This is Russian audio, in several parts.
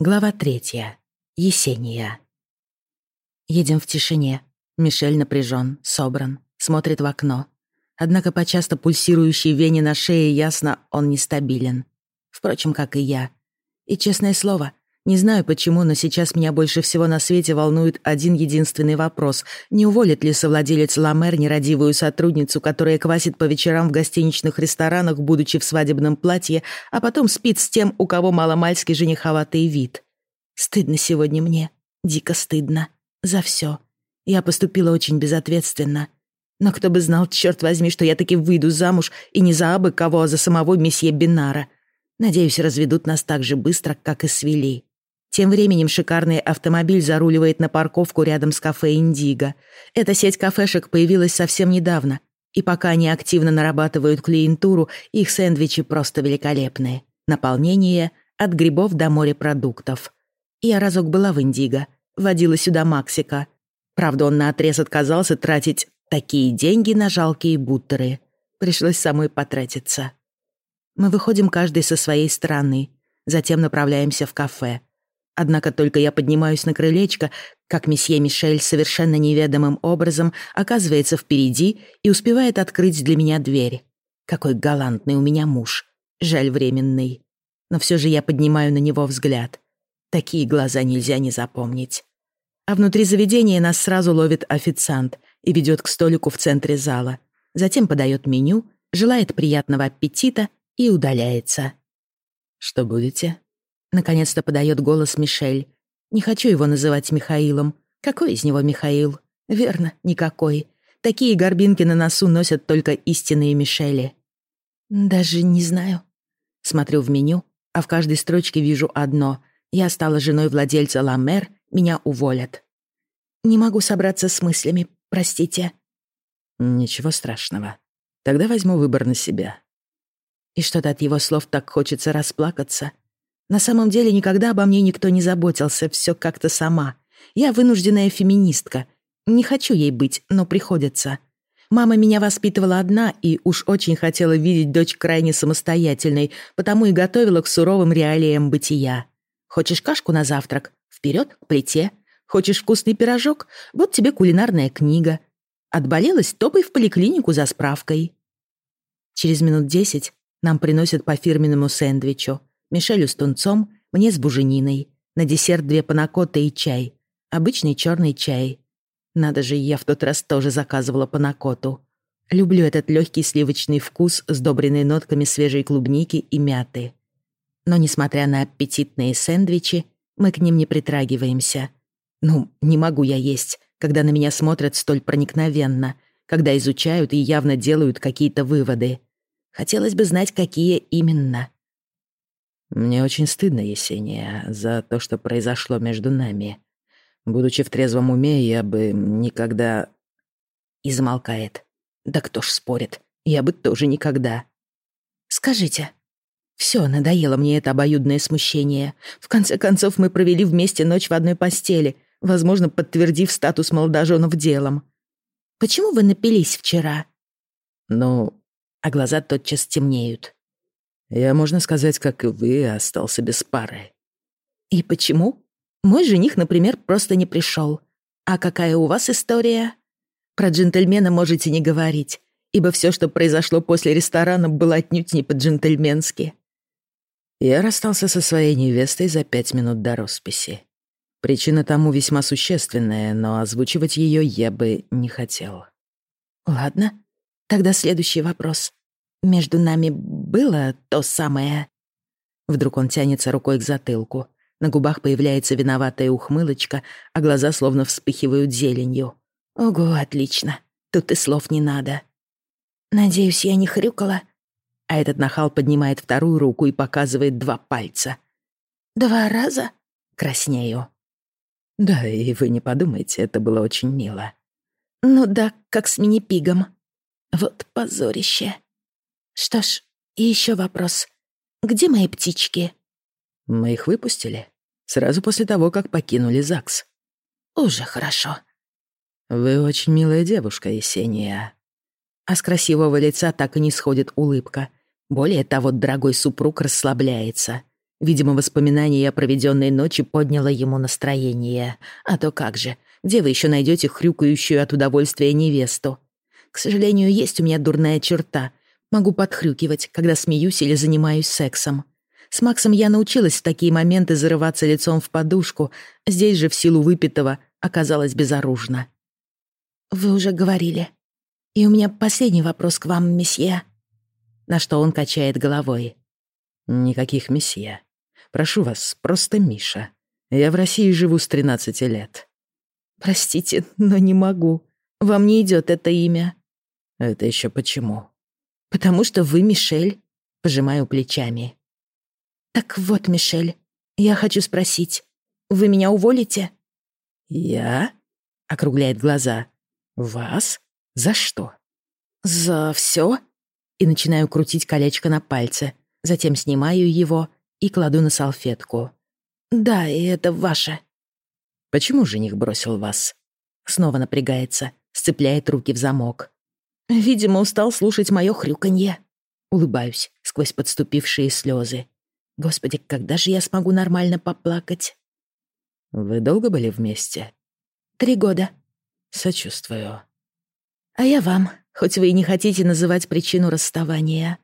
Глава третья. Есения. Едем в тишине. Мишель напряжен, собран, смотрит в окно. Однако по часто пульсирующей вене на шее ясно, он нестабилен. Впрочем, как и я. И, честное слово, не знаю почему, но сейчас меня больше всего на свете волнует один единственный вопрос. Не уволит ли совладелец Ламер нерадивую сотрудницу, которая квасит по вечерам в гостиничных ресторанах, будучи в свадебном платье, а потом спит с тем, у кого маломальский жениховатый вид? Стыдно сегодня мне. Дико стыдно. За все. Я поступила очень безответственно. Но кто бы знал, черт возьми, что я таки выйду замуж и не за абы кого, а за самого месье Бинара. Надеюсь, разведут нас так же быстро, как и свели. Тем временем шикарный автомобиль заруливает на парковку рядом с кафе «Индиго». Эта сеть кафешек появилась совсем недавно, и пока они активно нарабатывают клиентуру, их сэндвичи просто великолепные. Наполнение от грибов до морепродуктов. Я разок была в «Индиго», водила сюда Максика. Правда, он наотрез отказался тратить такие деньги на жалкие буттеры. Пришлось самой потратиться. Мы выходим каждый со своей стороны, затем направляемся в кафе — Однако только я поднимаюсь на крылечко, как месье Мишель совершенно неведомым образом оказывается впереди и успевает открыть для меня дверь. Какой галантный у меня муж. Жаль, временный. Но все же я поднимаю на него взгляд. Такие глаза нельзя не запомнить. А внутри заведения нас сразу ловит официант и ведет к столику в центре зала. Затем подает меню, желает приятного аппетита и удаляется. «Что будете?» Наконец-то подает голос Мишель. Не хочу его называть Михаилом. Какой из него Михаил? Верно, никакой. Такие горбинки на носу носят только истинные Мишели. Даже не знаю. Смотрю в меню, а в каждой строчке вижу одно. Я стала женой владельца Ламер, меня уволят. Не могу собраться с мыслями, простите. Ничего страшного. Тогда возьму выбор на себя. И что-то от его слов так хочется расплакаться — на самом деле никогда обо мне никто не заботился, все как-то сама. Я вынужденная феминистка. Не хочу ей быть, но приходится. Мама меня воспитывала одна и уж очень хотела видеть дочь крайне самостоятельной, потому и готовила к суровым реалиям бытия. Хочешь кашку на завтрак? Вперед к плите. Хочешь вкусный пирожок? Вот тебе кулинарная книга. Отболелась? Топай в поликлинику за справкой. Через минут десять нам приносят по фирменному сэндвичу. Мишелю с тунцом, мне с бужениной. На десерт две панакоты и чай. Обычный черный чай. Надо же, я в тот раз тоже заказывала панакоту. Люблю этот легкий сливочный вкус, сдобренный нотками свежей клубники и мяты. Но, несмотря на аппетитные сэндвичи, мы к ним не притрагиваемся. Ну, не могу я есть, когда на меня смотрят столь проникновенно, когда изучают и явно делают какие-то выводы. Хотелось бы знать, какие именно. Мне очень стыдно, Есения, за то, что произошло между нами. Будучи в трезвом уме, я бы никогда...» И замолкает. «Да кто ж спорит? Я бы тоже никогда...» «Скажите...» Все, надоело мне это обоюдное смущение. В конце концов, мы провели вместе ночь в одной постели, возможно, подтвердив статус молодоженов делом. Почему вы напились вчера? Ну, а глаза тотчас темнеют. Я, можно сказать, как и вы, остался без пары. И почему? Мой жених, например, просто не пришел. А какая у вас история? Про джентльмена можете не говорить, ибо все, что произошло после ресторана, было отнюдь не по-джентльменски. Я расстался со своей невестой за пять минут до росписи. Причина тому весьма существенная, но озвучивать ее я бы не хотел. Ладно, тогда следующий вопрос между нами было то самое...» Вдруг он тянется рукой к затылку. На губах появляется виноватая ухмылочка, а глаза словно вспыхивают зеленью. «Ого, отлично. Тут и слов не надо». «Надеюсь, я не хрюкала?» А этот нахал поднимает вторую руку и показывает два пальца. «Два раза?» Краснею. «Да, и вы не подумайте, это было очень мило». «Ну да, как с мини-пигом. Вот позорище». Что ж, и еще вопрос. Где мои птички? Мы их выпустили. Сразу после того, как покинули ЗАГС. Уже хорошо. Вы очень милая девушка, Есения. А с красивого лица так и не сходит улыбка. Более того, дорогой супруг расслабляется. Видимо, воспоминание о проведенной ночи подняло ему настроение. А то как же, где вы еще найдете хрюкающую от удовольствия невесту? К сожалению, есть у меня дурная черта. Могу подхрюкивать, когда смеюсь или занимаюсь сексом. С Максом я научилась в такие моменты зарываться лицом в подушку, здесь же в силу выпитого оказалась безоружна. «Вы уже говорили. И у меня последний вопрос к вам, месье». На что он качает головой. «Никаких месье. Прошу вас, просто Миша. Я в России живу с 13 лет». «Простите, но не могу. Вам не идет это имя». «Это еще почему?» «Потому что вы Мишель», — пожимаю плечами. «Так вот, Мишель, я хочу спросить, вы меня уволите?» «Я?» — округляет глаза. «Вас? За что?» «За все?» И начинаю крутить колечко на пальце, затем снимаю его и кладу на салфетку. «Да, и это ваше». «Почему жених бросил вас?» Снова напрягается, сцепляет руки в замок. «Видимо, устал слушать моё хрюканье». Улыбаюсь сквозь подступившие слезы. Господи, когда же я смогу нормально поплакать? Вы долго были вместе? Три года. Сочувствую. А я вам, хоть вы и не хотите называть причину расставания.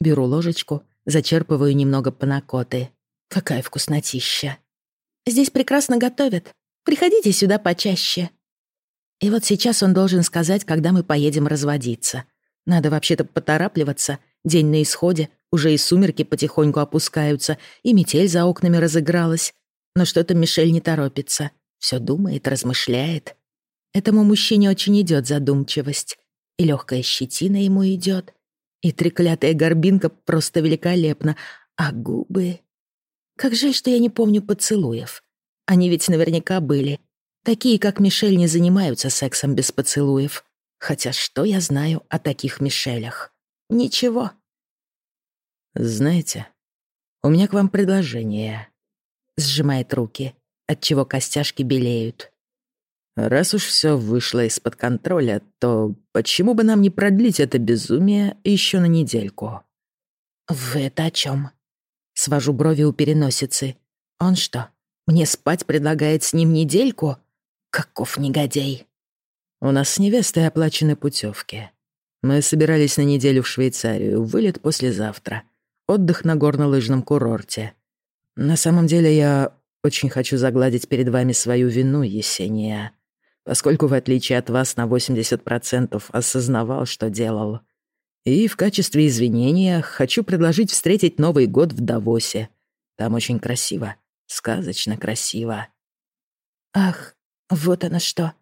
Беру ложечку, зачерпываю немного панакоты. Какая вкуснотища. Здесь прекрасно готовят. Приходите сюда почаще. И вот сейчас он должен сказать, когда мы поедем разводиться. Надо вообще-то поторапливаться. День на исходе, уже и сумерки потихоньку опускаются, и метель за окнами разыгралась. Но что-то Мишель не торопится. Все думает, размышляет. Этому мужчине очень идет задумчивость. И легкая щетина ему идет. И треклятая горбинка просто великолепна. А губы... Как жаль, что я не помню поцелуев. Они ведь наверняка были. Такие, как Мишель, не занимаются сексом без поцелуев. Хотя что я знаю о таких Мишелях? Ничего. «Знаете, у меня к вам предложение», — сжимает руки, отчего костяшки белеют. «Раз уж все вышло из-под контроля, то почему бы нам не продлить это безумие еще на недельку?» «Вы это о чем? Свожу брови у переносицы. «Он что, мне спать предлагает с ним недельку? Каков негодяй!» «У нас с невестой оплачены путевки. Мы собирались на неделю в Швейцарию, вылет послезавтра отдых на горнолыжном курорте. На самом деле я очень хочу загладить перед вами свою вину, Есения, поскольку, в отличие от вас, на 80% осознавал, что делал. И в качестве извинения хочу предложить встретить Новый год в Давосе. Там очень красиво, сказочно красиво. Ах, вот оно что.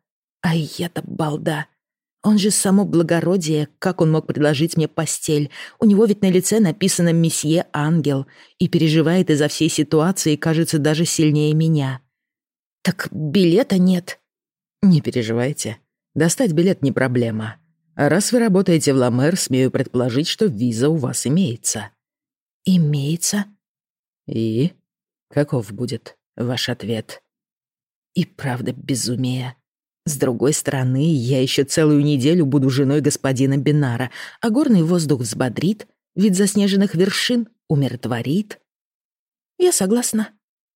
А я-то балда. Он же само благородие, как он мог предложить мне постель? У него ведь на лице написано «Месье Ангел» и переживает из-за всей ситуации, кажется, даже сильнее меня. Так билета нет. Не переживайте. Достать билет не проблема. А раз вы работаете в Ламер, смею предположить, что виза у вас имеется. Имеется? И? Каков будет ваш ответ? И правда безумие. С другой стороны, я еще целую неделю буду женой господина Бинара, а горный воздух взбодрит, вид заснеженных вершин умиротворит. Я согласна.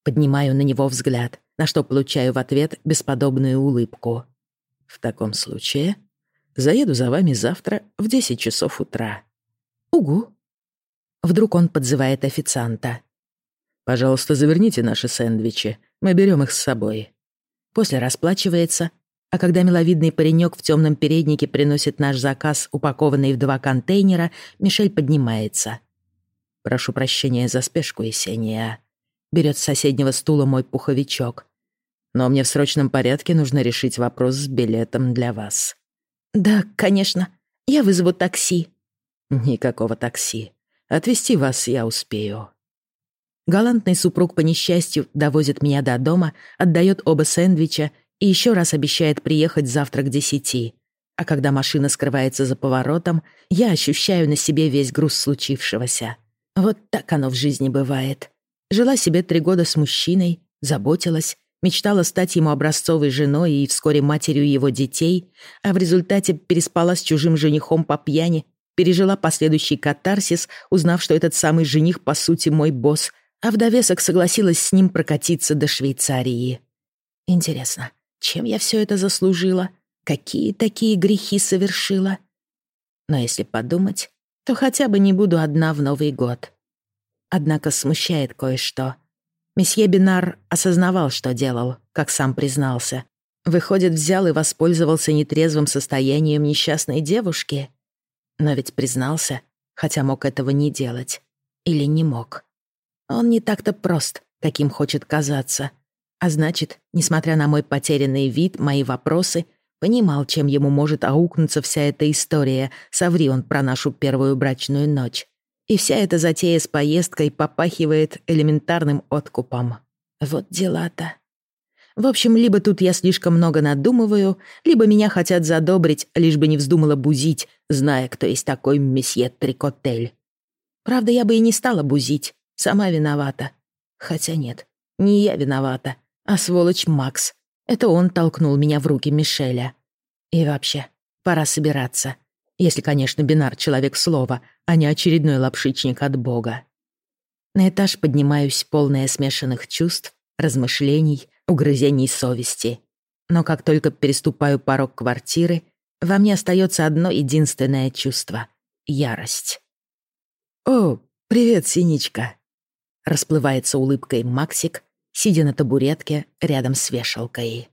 Поднимаю на него взгляд, на что получаю в ответ бесподобную улыбку. В таком случае заеду за вами завтра в 10 часов утра. Угу. Вдруг он подзывает официанта. Пожалуйста, заверните наши сэндвичи. Мы берем их с собой. После расплачивается а когда миловидный паренек в темном переднике приносит наш заказ, упакованный в два контейнера, Мишель поднимается. «Прошу прощения за спешку, Есения». Берет с соседнего стула мой пуховичок. «Но мне в срочном порядке нужно решить вопрос с билетом для вас». «Да, конечно. Я вызову такси». «Никакого такси. Отвезти вас я успею». Галантный супруг по несчастью довозит меня до дома, отдает оба сэндвича и еще раз обещает приехать завтра к десяти. А когда машина скрывается за поворотом, я ощущаю на себе весь груз случившегося. Вот так оно в жизни бывает. Жила себе три года с мужчиной, заботилась, мечтала стать ему образцовой женой и вскоре матерью его детей, а в результате переспала с чужим женихом по пьяни, пережила последующий катарсис, узнав, что этот самый жених по сути мой босс, а в довесок согласилась с ним прокатиться до Швейцарии. Интересно, чем я все это заслужила? Какие такие грехи совершила? Но если подумать, то хотя бы не буду одна в Новый год. Однако смущает кое-что. Месье Бинар осознавал, что делал, как сам признался. Выходит, взял и воспользовался нетрезвым состоянием несчастной девушки. Но ведь признался, хотя мог этого не делать. Или не мог. Он не так-то прост, каким хочет казаться. А значит, несмотря на мой потерянный вид, мои вопросы, понимал, чем ему может аукнуться вся эта история, соври он про нашу первую брачную ночь. И вся эта затея с поездкой попахивает элементарным откупом. Вот дела-то. В общем, либо тут я слишком много надумываю, либо меня хотят задобрить, лишь бы не вздумала бузить, зная, кто есть такой месье Трикотель. Правда, я бы и не стала бузить, сама виновата. Хотя нет, не я виновата, а сволочь Макс. Это он толкнул меня в руки Мишеля. И вообще, пора собираться. Если, конечно, Бинар — человек слова, а не очередной лапшичник от бога. На этаж поднимаюсь, полная смешанных чувств, размышлений, угрызений совести. Но как только переступаю порог квартиры, во мне остается одно единственное чувство — ярость. «О, привет, Синичка!» Расплывается улыбкой Максик, сидя на табуретке рядом с вешалкой.